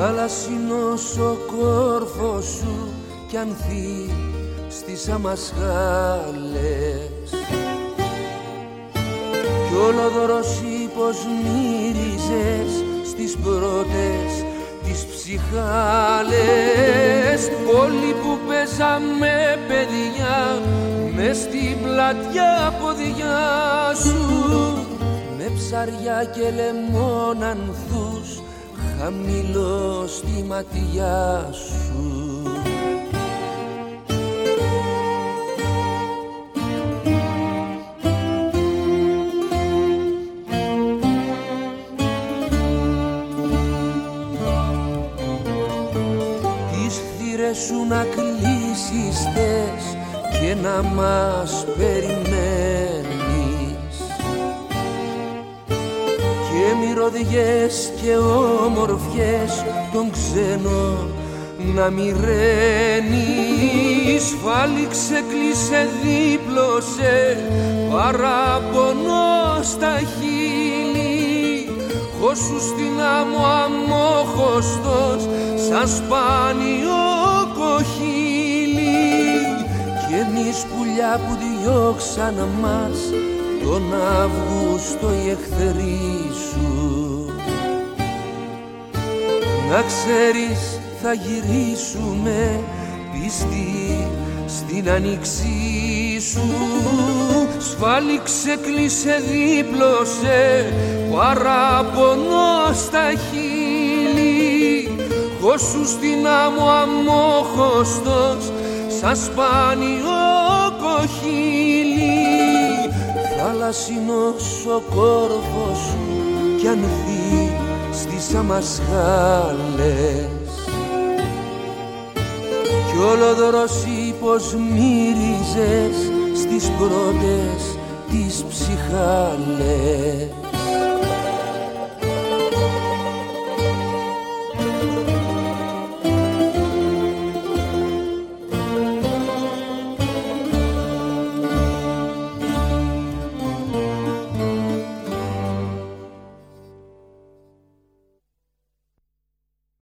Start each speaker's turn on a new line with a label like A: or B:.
A: Θάλασσινος ο κόρφος σου κι ανθεί στις αμασχάλες. Κι ολοδωρός πως μύριζες στις πρώτες τις ψυχάλες. Πόλη που παίζαμε παιδιά μες στην πλατιά ποδιά σου με ψαριά και λεμόνανθους χαμηλό στη ματιά σου. Σου να κλείσεις θες και να μας περιμένεις και μυρωδιές και όμορφιες τον ξένο να μοιραίνεις. Φάλιξε, κλείσε, δίπλωσε παραπονό στα χείλη. Χώσου στην άμμο αμόχωστος σαν σπάνιο κοχύλι. Και εμείς πουλιά που διώξαν μας τον Αύγουστο οι εχθροί σου. Να ξέρεις θα γυρίσουμε πιστοί στην ανοιξή σου. Σφάλιξε, κλείσε, δίπλωσε παραπονό στα χείλη. Χώσου στην άμμο αμόχωστος σαν σπάνιο κοχύλι θάλασσινος ο κόρφος σου κι ανθεί στις αμασχάλες. Κι όλο πως μύριζες στις πρώτες τις ψυχάλες